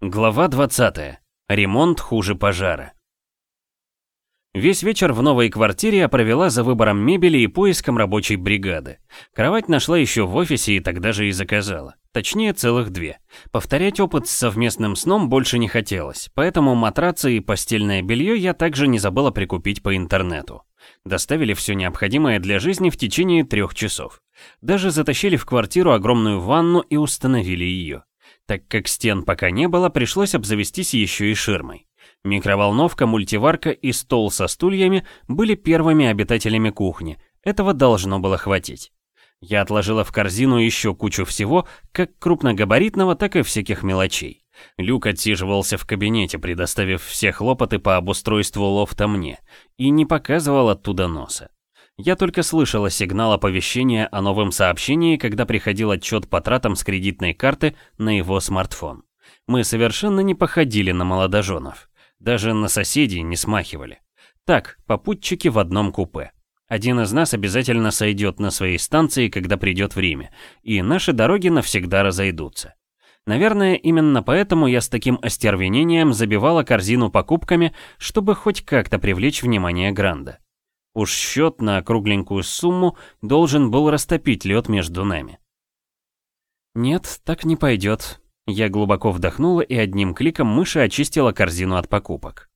Глава 20. Ремонт хуже пожара. Весь вечер в новой квартире я провела за выбором мебели и поиском рабочей бригады. Кровать нашла еще в офисе и тогда же и заказала. Точнее, целых две. Повторять опыт с совместным сном больше не хотелось, поэтому матрацы и постельное белье я также не забыла прикупить по интернету. Доставили все необходимое для жизни в течение трех часов. Даже затащили в квартиру огромную ванну и установили ее. Так как стен пока не было, пришлось обзавестись еще и ширмой. Микроволновка, мультиварка и стол со стульями были первыми обитателями кухни. Этого должно было хватить. Я отложила в корзину еще кучу всего, как крупногабаритного, так и всяких мелочей. Люк отсиживался в кабинете, предоставив все хлопоты по обустройству лофта мне, и не показывал оттуда носа. Я только слышала сигнал оповещения о новом сообщении, когда приходил отчет по тратам с кредитной карты на его смартфон. Мы совершенно не походили на молодоженов. Даже на соседей не смахивали. Так, попутчики в одном купе. Один из нас обязательно сойдет на своей станции, когда придет время, и наши дороги навсегда разойдутся. Наверное, именно поэтому я с таким остервенением забивала корзину покупками, чтобы хоть как-то привлечь внимание Гранда. Уж счет на кругленькую сумму должен был растопить лед между нами. Нет, так не пойдет. Я глубоко вдохнула и одним кликом мыши очистила корзину от покупок.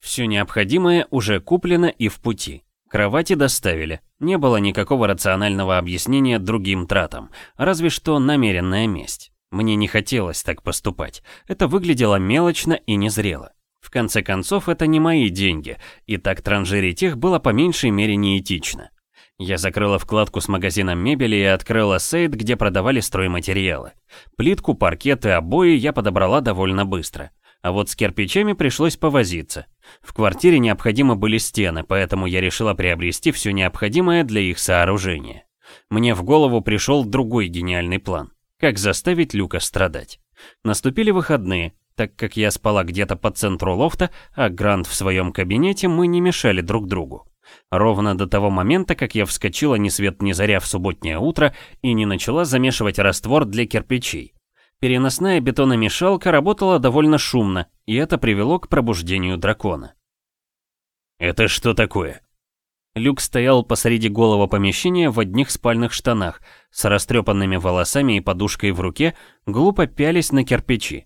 Все необходимое уже куплено и в пути. Кровати доставили. Не было никакого рационального объяснения другим тратам, разве что намеренная месть. Мне не хотелось так поступать. Это выглядело мелочно и незрело. В конце концов, это не мои деньги, и так транжирить их было по меньшей мере неэтично. Я закрыла вкладку с магазином мебели и открыла сейт, где продавали стройматериалы. Плитку, паркет и обои я подобрала довольно быстро. А вот с кирпичами пришлось повозиться. В квартире необходимы были стены, поэтому я решила приобрести все необходимое для их сооружения. Мне в голову пришел другой гениальный план. Как заставить Люка страдать. Наступили выходные, так как я спала где-то по центру лофта, а Грант в своем кабинете, мы не мешали друг другу. Ровно до того момента, как я вскочила ни свет ни заря в субботнее утро и не начала замешивать раствор для кирпичей. Переносная бетономешалка работала довольно шумно, и это привело к пробуждению дракона. «Это что такое?» Люк стоял посреди голого помещения в одних спальных штанах, с растрепанными волосами и подушкой в руке, глупо пялись на кирпичи.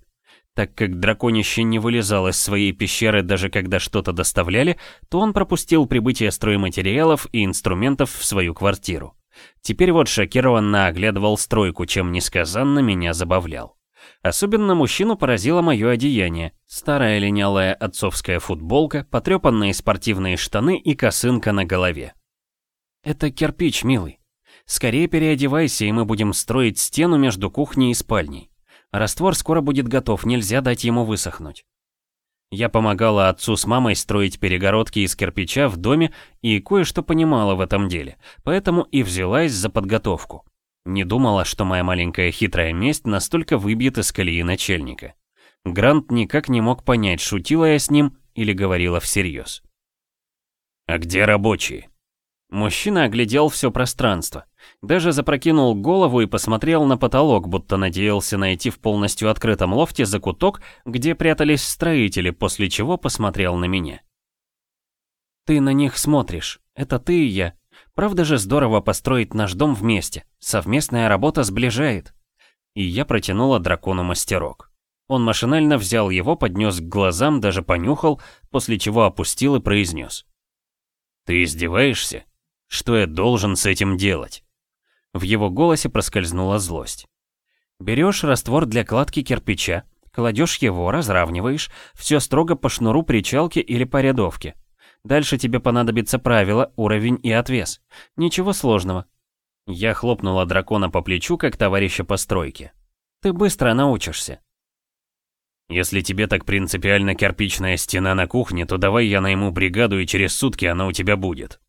Так как драконище не вылезал из своей пещеры даже когда что-то доставляли, то он пропустил прибытие стройматериалов и инструментов в свою квартиру. Теперь вот шокированно оглядывал стройку, чем несказанно меня забавлял. Особенно мужчину поразило мое одеяние. Старая линялая отцовская футболка, потрепанные спортивные штаны и косынка на голове. «Это кирпич, милый. Скорее переодевайся, и мы будем строить стену между кухней и спальней. Раствор скоро будет готов, нельзя дать ему высохнуть. Я помогала отцу с мамой строить перегородки из кирпича в доме и кое-что понимала в этом деле, поэтому и взялась за подготовку. Не думала, что моя маленькая хитрая месть настолько выбьет из колеи начальника. Грант никак не мог понять, шутила я с ним или говорила всерьез. «А где рабочие?» Мужчина оглядел все пространство. Даже запрокинул голову и посмотрел на потолок, будто надеялся найти в полностью открытом лофте закуток, где прятались строители, после чего посмотрел на меня. «Ты на них смотришь. Это ты и я. Правда же здорово построить наш дом вместе. Совместная работа сближает». И я протянула дракону мастерок. Он машинально взял его, поднес к глазам, даже понюхал, после чего опустил и произнес. «Ты издеваешься? Что я должен с этим делать?» В его голосе проскользнула злость. Берешь раствор для кладки кирпича, кладешь его, разравниваешь, все строго по шнуру причалки или по рядовке. Дальше тебе понадобится правило, уровень и отвес. Ничего сложного. Я хлопнула дракона по плечу, как товарища по стройке. Ты быстро научишься. Если тебе так принципиально кирпичная стена на кухне, то давай я найму бригаду и через сутки она у тебя будет.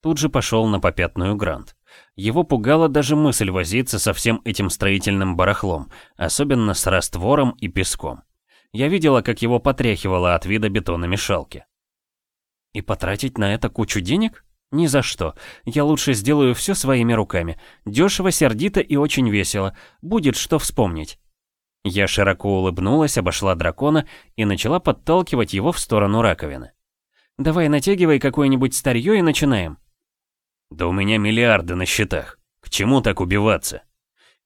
Тут же пошел на попятную Грант. Его пугала даже мысль возиться со всем этим строительным барахлом, особенно с раствором и песком. Я видела, как его потряхивало от вида бетономешалки. И потратить на это кучу денег? Ни за что. Я лучше сделаю все своими руками. Дешево, сердито и очень весело. Будет что вспомнить. Я широко улыбнулась, обошла дракона и начала подталкивать его в сторону раковины. «Давай натягивай какое-нибудь старье и начинаем». «Да у меня миллиарды на счетах. К чему так убиваться?»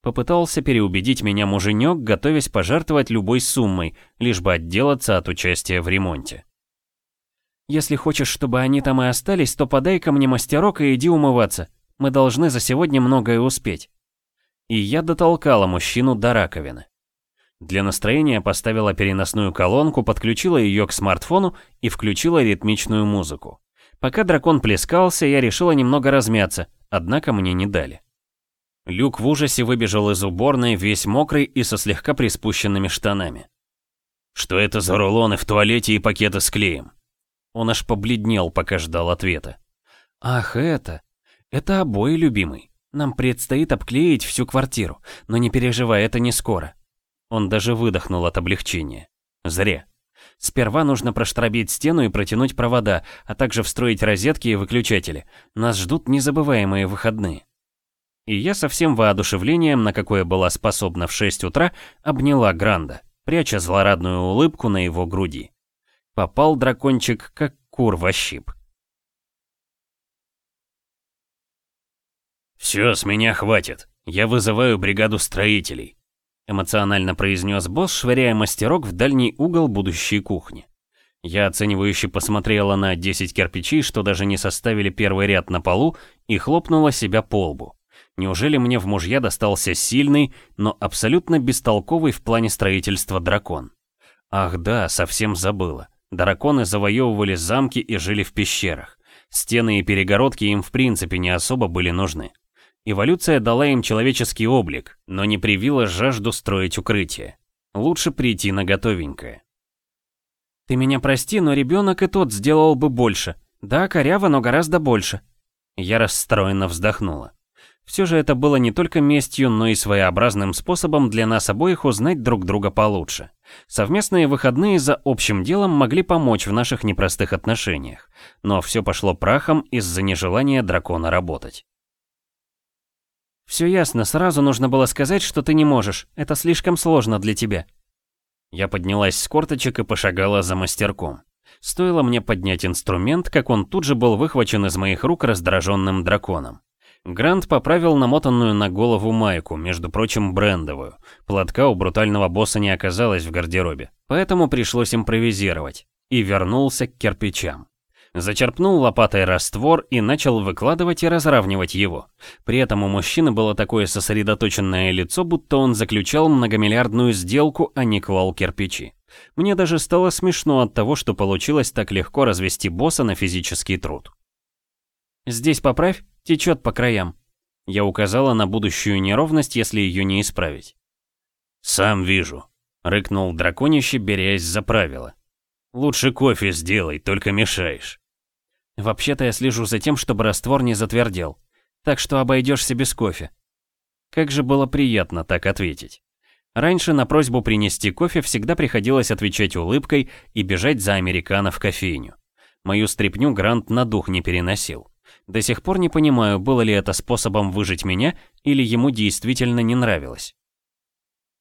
Попытался переубедить меня муженек, готовясь пожертвовать любой суммой, лишь бы отделаться от участия в ремонте. «Если хочешь, чтобы они там и остались, то подай ко мне мастерок и иди умываться. Мы должны за сегодня многое успеть». И я дотолкала мужчину до раковины. Для настроения поставила переносную колонку, подключила ее к смартфону и включила ритмичную музыку. Пока дракон плескался, я решила немного размяться, однако мне не дали. Люк в ужасе выбежал из уборной, весь мокрый и со слегка приспущенными штанами. «Что это за рулоны в туалете и пакеты с клеем?» Он аж побледнел, пока ждал ответа. «Ах, это... Это обои, любимый. Нам предстоит обклеить всю квартиру, но не переживай, это не скоро». Он даже выдохнул от облегчения. Зря. Сперва нужно проштробить стену и протянуть провода, а также встроить розетки и выключатели. Нас ждут незабываемые выходные. И я со всем воодушевлением, на какое была способна в 6 утра, обняла Гранда, пряча злорадную улыбку на его груди. Попал дракончик, как кур во щип. «Все, с меня хватит. Я вызываю бригаду строителей», эмоционально произнес босс, швыряя мастерок в дальний угол будущей кухни. Я оценивающе посмотрела на 10 кирпичей, что даже не составили первый ряд на полу, и хлопнула себя по лбу. Неужели мне в мужья достался сильный, но абсолютно бестолковый в плане строительства дракон? Ах да, совсем забыла. Драконы завоевывали замки и жили в пещерах. Стены и перегородки им в принципе не особо были нужны. Эволюция дала им человеческий облик, но не привила жажду строить укрытие. Лучше прийти на готовенькое. «Ты меня прости, но ребенок и тот сделал бы больше. Да, коряво, но гораздо больше». Я расстроенно вздохнула. Все же это было не только местью, но и своеобразным способом для нас обоих узнать друг друга получше. Совместные выходные за общим делом могли помочь в наших непростых отношениях, но все пошло прахом из-за нежелания дракона работать. «Все ясно, сразу нужно было сказать, что ты не можешь, это слишком сложно для тебя». Я поднялась с корточек и пошагала за мастерком. Стоило мне поднять инструмент, как он тут же был выхвачен из моих рук раздраженным драконом. Грант поправил намотанную на голову майку, между прочим, брендовую. Платка у брутального босса не оказалось в гардеробе, поэтому пришлось импровизировать. И вернулся к кирпичам. Зачерпнул лопатой раствор и начал выкладывать и разравнивать его. При этом у мужчины было такое сосредоточенное лицо, будто он заключал многомиллиардную сделку, а не клал кирпичи. Мне даже стало смешно от того, что получилось так легко развести босса на физический труд. «Здесь поправь, течет по краям». Я указала на будущую неровность, если ее не исправить. «Сам вижу», — рыкнул драконище, берясь за правило. «Лучше кофе сделай, только мешаешь». «Вообще-то я слежу за тем, чтобы раствор не затвердел. Так что обойдешься без кофе». Как же было приятно так ответить. Раньше на просьбу принести кофе всегда приходилось отвечать улыбкой и бежать за американо в кофейню. Мою стряпню Грант на дух не переносил. До сих пор не понимаю, было ли это способом выжить меня, или ему действительно не нравилось.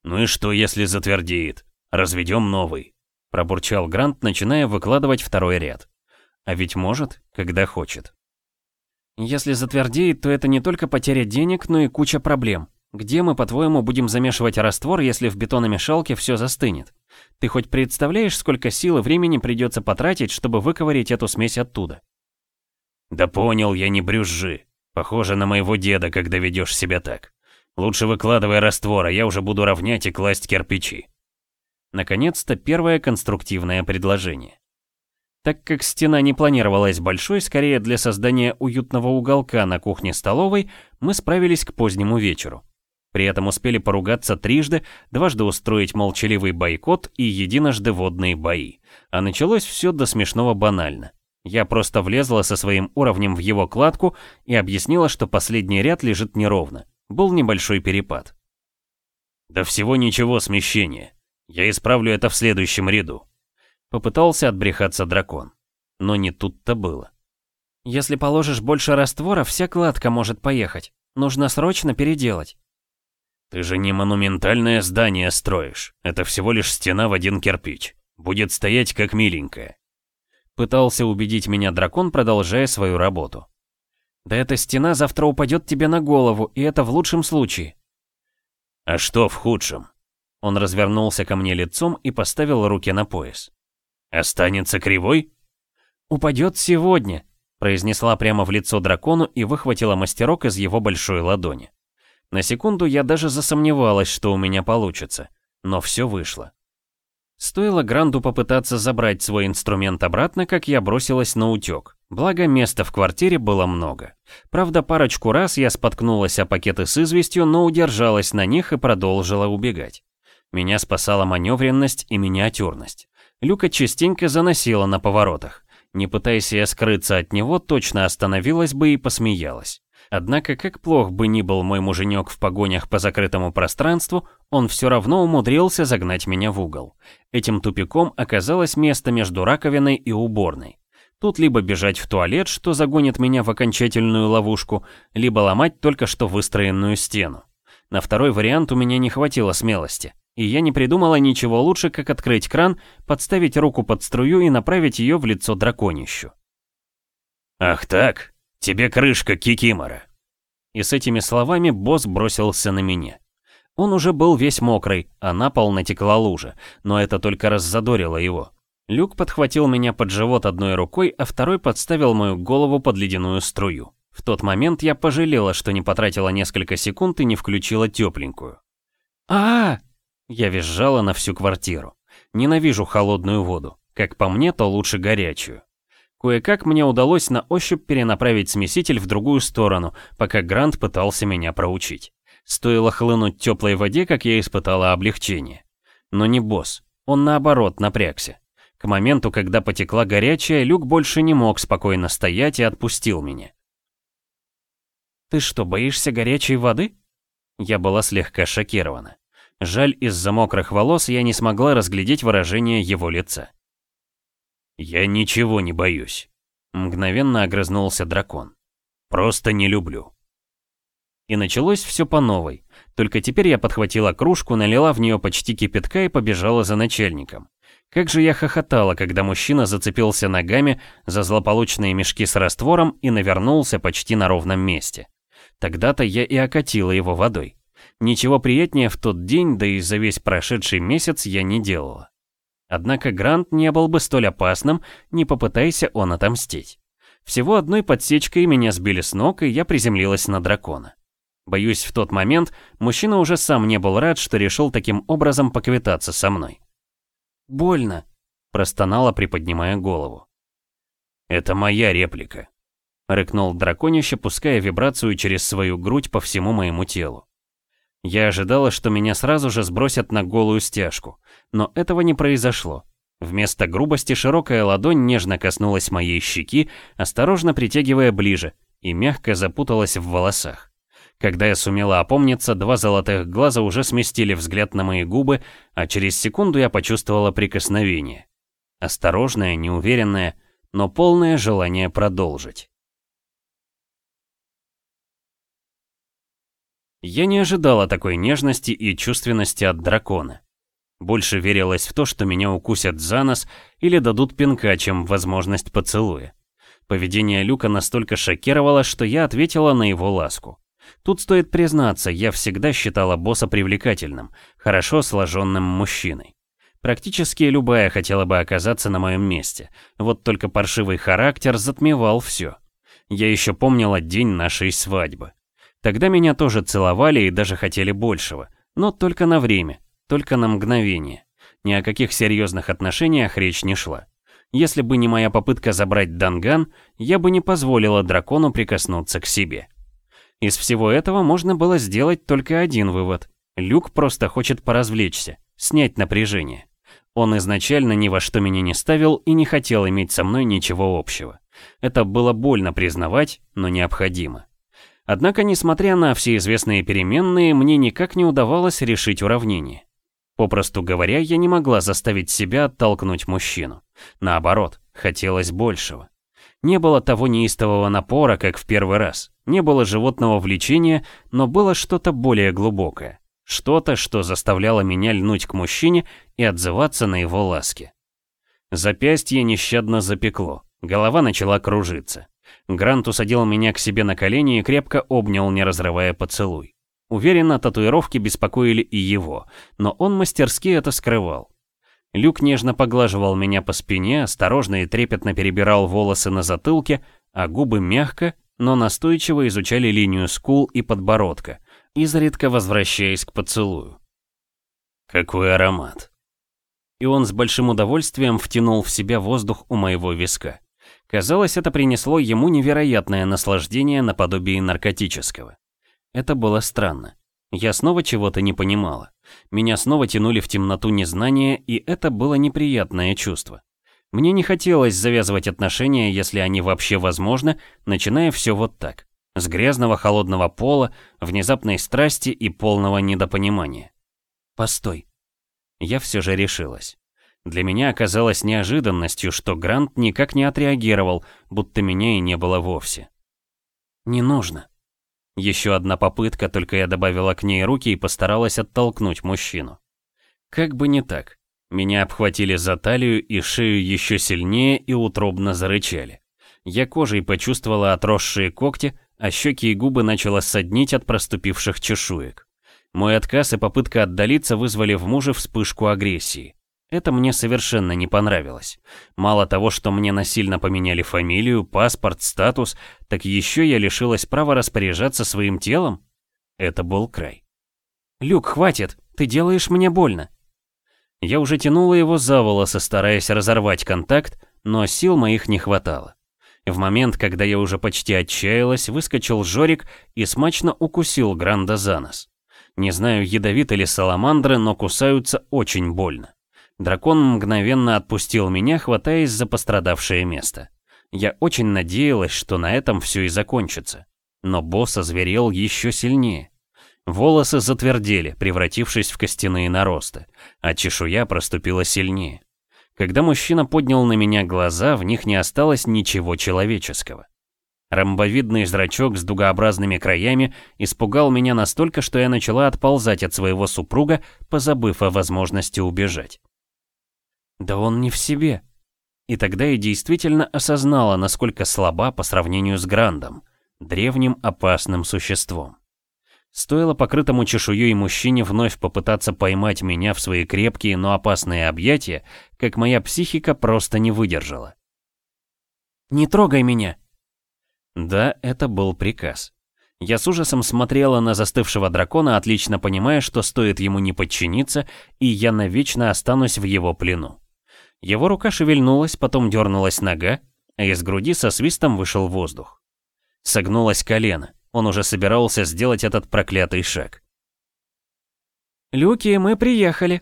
«Ну и что, если затвердеет? Разведем новый», — пробурчал Грант, начиная выкладывать второй ряд. А ведь может, когда хочет. Если затвердеет, то это не только потеря денег, но и куча проблем. Где мы, по-твоему, будем замешивать раствор, если в бетономешалке все застынет? Ты хоть представляешь, сколько сил и времени придется потратить, чтобы выковырить эту смесь оттуда? «Да понял, я не брюзжи. Похоже на моего деда, когда ведешь себя так. Лучше выкладывай раствор, а я уже буду равнять и класть кирпичи». Наконец-то первое конструктивное предложение. Так как стена не планировалась большой, скорее для создания уютного уголка на кухне-столовой, мы справились к позднему вечеру. При этом успели поругаться трижды, дважды устроить молчаливый бойкот и единожды водные бои. А началось все до смешного банально. Я просто влезла со своим уровнем в его кладку и объяснила, что последний ряд лежит неровно. Был небольшой перепад. «Да всего ничего смещения. Я исправлю это в следующем ряду». Попытался отбрехаться дракон. Но не тут-то было. «Если положишь больше раствора, вся кладка может поехать. Нужно срочно переделать». «Ты же не монументальное здание строишь. Это всего лишь стена в один кирпич. Будет стоять как миленькая». Пытался убедить меня дракон, продолжая свою работу. «Да эта стена завтра упадет тебе на голову, и это в лучшем случае». «А что в худшем?» Он развернулся ко мне лицом и поставил руки на пояс. «Останется кривой?» «Упадет сегодня», — произнесла прямо в лицо дракону и выхватила мастерок из его большой ладони. На секунду я даже засомневалась, что у меня получится, но все вышло. Стоило Гранду попытаться забрать свой инструмент обратно, как я бросилась на утек. Благо, места в квартире было много. Правда, парочку раз я споткнулась о пакеты с известью, но удержалась на них и продолжила убегать. Меня спасала маневренность и миниатюрность. Люка частенько заносила на поворотах. Не пытаясь я скрыться от него, точно остановилась бы и посмеялась. Однако, как плох бы ни был мой муженек в погонях по закрытому пространству, он все равно умудрился загнать меня в угол. Этим тупиком оказалось место между раковиной и уборной. Тут либо бежать в туалет, что загонит меня в окончательную ловушку, либо ломать только что выстроенную стену. На второй вариант у меня не хватило смелости, и я не придумала ничего лучше, как открыть кран, подставить руку под струю и направить ее в лицо драконищу. «Ах так?» «Тебе крышка, Кикимора!» И с этими словами босс бросился на меня. Он уже был весь мокрый, а на пол натекла лужа, но это только раззадорило его. Люк подхватил меня под живот одной рукой, а второй подставил мою голову под ледяную струю. В тот момент я пожалела, что не потратила несколько секунд и не включила тепленькую. а, -а, -а Я визжала на всю квартиру. Ненавижу холодную воду. Как по мне, то лучше горячую. Кое-как мне удалось на ощупь перенаправить смеситель в другую сторону, пока Грант пытался меня проучить. Стоило хлынуть теплой воде, как я испытала облегчение. Но не босс, он наоборот напрягся. К моменту, когда потекла горячая, Люк больше не мог спокойно стоять и отпустил меня. «Ты что, боишься горячей воды?» Я была слегка шокирована. Жаль, из-за мокрых волос я не смогла разглядеть выражение его лица. «Я ничего не боюсь», — мгновенно огрызнулся дракон. «Просто не люблю». И началось все по новой. Только теперь я подхватила кружку, налила в нее почти кипятка и побежала за начальником. Как же я хохотала, когда мужчина зацепился ногами за злополучные мешки с раствором и навернулся почти на ровном месте. Тогда-то я и окатила его водой. Ничего приятнее в тот день, да и за весь прошедший месяц я не делала. Однако Грант не был бы столь опасным, не попытайся он отомстить. Всего одной подсечкой меня сбили с ног, и я приземлилась на дракона. Боюсь, в тот момент мужчина уже сам не был рад, что решил таким образом поквитаться со мной. «Больно», — простонала, приподнимая голову. «Это моя реплика», — рыкнул драконище, пуская вибрацию через свою грудь по всему моему телу. Я ожидала, что меня сразу же сбросят на голую стяжку, но этого не произошло. Вместо грубости широкая ладонь нежно коснулась моей щеки, осторожно притягивая ближе, и мягко запуталась в волосах. Когда я сумела опомниться, два золотых глаза уже сместили взгляд на мои губы, а через секунду я почувствовала прикосновение. Осторожное, неуверенное, но полное желание продолжить. Я не ожидала такой нежности и чувственности от дракона. Больше верилось в то, что меня укусят за нос или дадут пинка, чем возможность поцелуя. Поведение Люка настолько шокировало, что я ответила на его ласку. Тут стоит признаться, я всегда считала босса привлекательным, хорошо сложенным мужчиной. Практически любая хотела бы оказаться на моем месте, вот только паршивый характер затмевал все. Я еще помнила день нашей свадьбы. Тогда меня тоже целовали и даже хотели большего, но только на время, только на мгновение. Ни о каких серьезных отношениях речь не шла. Если бы не моя попытка забрать Данган, я бы не позволила дракону прикоснуться к себе. Из всего этого можно было сделать только один вывод. Люк просто хочет поразвлечься, снять напряжение. Он изначально ни во что меня не ставил и не хотел иметь со мной ничего общего. Это было больно признавать, но необходимо. Однако, несмотря на все известные переменные, мне никак не удавалось решить уравнение. Попросту говоря, я не могла заставить себя оттолкнуть мужчину. Наоборот, хотелось большего. Не было того неистового напора, как в первый раз. Не было животного влечения, но было что-то более глубокое. Что-то, что заставляло меня льнуть к мужчине и отзываться на его ласки. Запястье нещадно запекло, голова начала кружиться. Грант усадил меня к себе на колени и крепко обнял, не разрывая поцелуй. Уверенно, татуировки беспокоили и его, но он мастерски это скрывал. Люк нежно поглаживал меня по спине, осторожно и трепетно перебирал волосы на затылке, а губы мягко, но настойчиво изучали линию скул и подбородка, изредка возвращаясь к поцелую. Какой аромат. И он с большим удовольствием втянул в себя воздух у моего виска. Казалось, это принесло ему невероятное наслаждение наподобие наркотического. Это было странно. Я снова чего-то не понимала. Меня снова тянули в темноту незнания, и это было неприятное чувство. Мне не хотелось завязывать отношения, если они вообще возможны, начиная все вот так. С грязного холодного пола, внезапной страсти и полного недопонимания. Постой. Я все же решилась. Для меня оказалось неожиданностью, что Грант никак не отреагировал, будто меня и не было вовсе. «Не нужно». Еще одна попытка, только я добавила к ней руки и постаралась оттолкнуть мужчину. Как бы не так. Меня обхватили за талию и шею еще сильнее и утробно зарычали. Я кожей почувствовала отросшие когти, а щеки и губы начало соднить от проступивших чешуек. Мой отказ и попытка отдалиться вызвали в муже вспышку агрессии. Это мне совершенно не понравилось. Мало того, что мне насильно поменяли фамилию, паспорт, статус, так еще я лишилась права распоряжаться своим телом? Это был край. «Люк, хватит! Ты делаешь мне больно!» Я уже тянула его за волосы, стараясь разорвать контакт, но сил моих не хватало. В момент, когда я уже почти отчаялась, выскочил Жорик и смачно укусил Гранда за нос. Не знаю, ядовиты ли саламандры, но кусаются очень больно. Дракон мгновенно отпустил меня, хватаясь за пострадавшее место. Я очень надеялась, что на этом все и закончится. Но босс озверел еще сильнее. Волосы затвердели, превратившись в костяные наросты, а чешуя проступила сильнее. Когда мужчина поднял на меня глаза, в них не осталось ничего человеческого. Ромбовидный зрачок с дугообразными краями испугал меня настолько, что я начала отползать от своего супруга, позабыв о возможности убежать. Да он не в себе. И тогда я действительно осознала, насколько слаба по сравнению с Грандом, древним опасным существом. Стоило покрытому чешуей мужчине вновь попытаться поймать меня в свои крепкие, но опасные объятия, как моя психика просто не выдержала. «Не трогай меня!» Да, это был приказ. Я с ужасом смотрела на застывшего дракона, отлично понимая, что стоит ему не подчиниться, и я навечно останусь в его плену. Его рука шевельнулась, потом дернулась нога, а из груди со свистом вышел воздух. Согнулось колено, он уже собирался сделать этот проклятый шаг. «Люки, мы приехали!»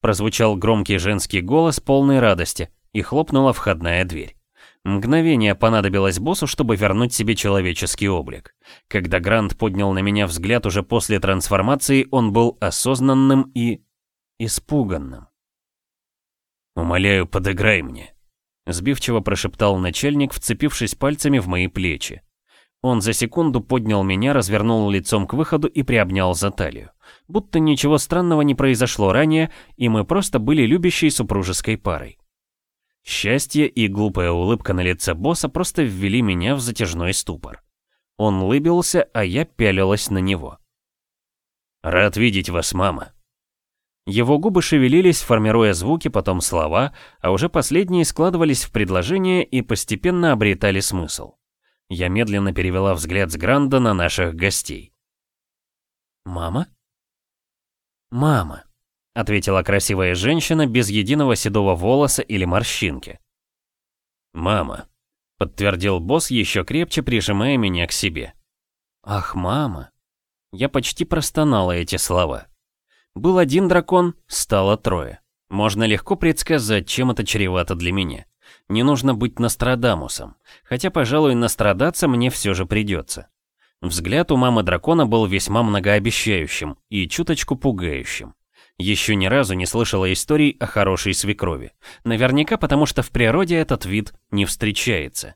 Прозвучал громкий женский голос полной радости, и хлопнула входная дверь. Мгновение понадобилось боссу, чтобы вернуть себе человеческий облик. Когда Грант поднял на меня взгляд уже после трансформации, он был осознанным и... испуганным. «Умоляю, подыграй мне», — сбивчиво прошептал начальник, вцепившись пальцами в мои плечи. Он за секунду поднял меня, развернул лицом к выходу и приобнял за талию. Будто ничего странного не произошло ранее, и мы просто были любящей супружеской парой. Счастье и глупая улыбка на лице босса просто ввели меня в затяжной ступор. Он улыбился, а я пялилась на него. «Рад видеть вас, мама», его губы шевелились, формируя звуки, потом слова, а уже последние складывались в предложения и постепенно обретали смысл. Я медленно перевела взгляд с Гранда на наших гостей. «Мама?» «Мама», — ответила красивая женщина без единого седого волоса или морщинки. «Мама», — подтвердил босс, еще крепче прижимая меня к себе. «Ах, мама!» Я почти простонала эти слова. Был один дракон, стало трое. Можно легко предсказать, чем это чревато для меня. Не нужно быть Нострадамусом, хотя, пожалуй, настрадаться мне все же придется. Взгляд у мамы дракона был весьма многообещающим и чуточку пугающим. Еще ни разу не слышала историй о хорошей свекрови. Наверняка потому, что в природе этот вид не встречается.